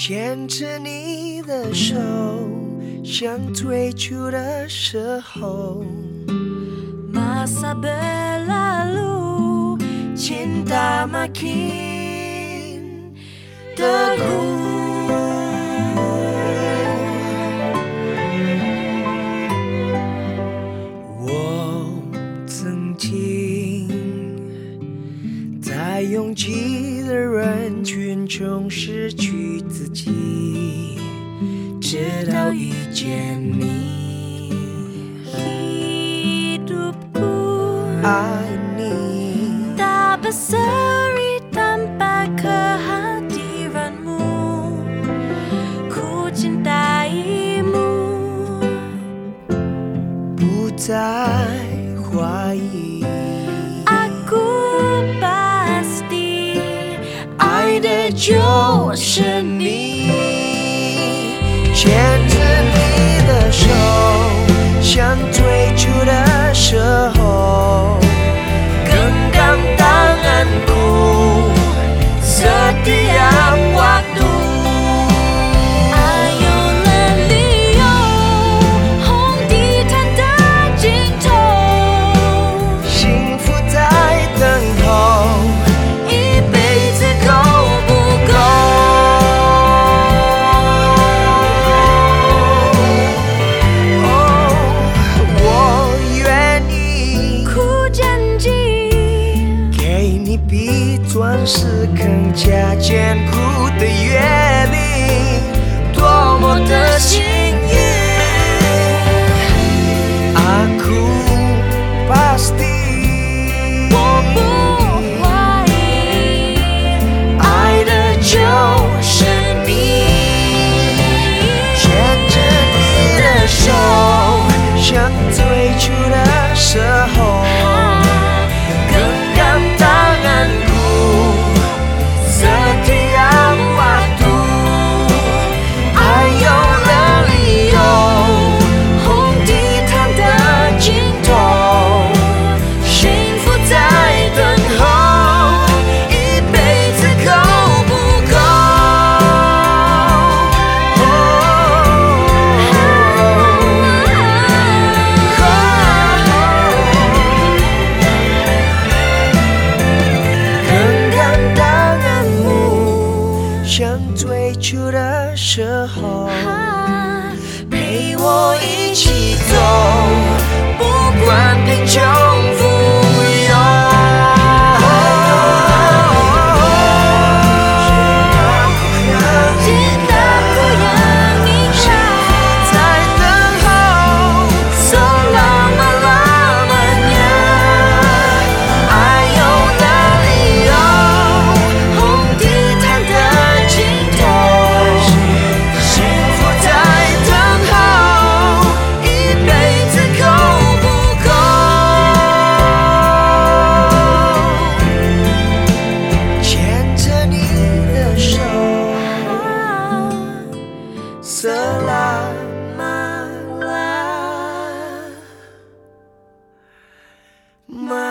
牵着你的手，想退出的时候。马萨贝拉路，金达马基。群中失去自己，直到遇见你。hidupku 爱你。tak berseri tanpa kehadiranmu ku cintaimu 不再怀疑，就是你，牵着你的手，像最初的时候。是更加坚固的约定，多么的幸运。我不怀疑，爱的就是你，牵着你的手，像最初的时候。等最初的时候，陪我一起走。My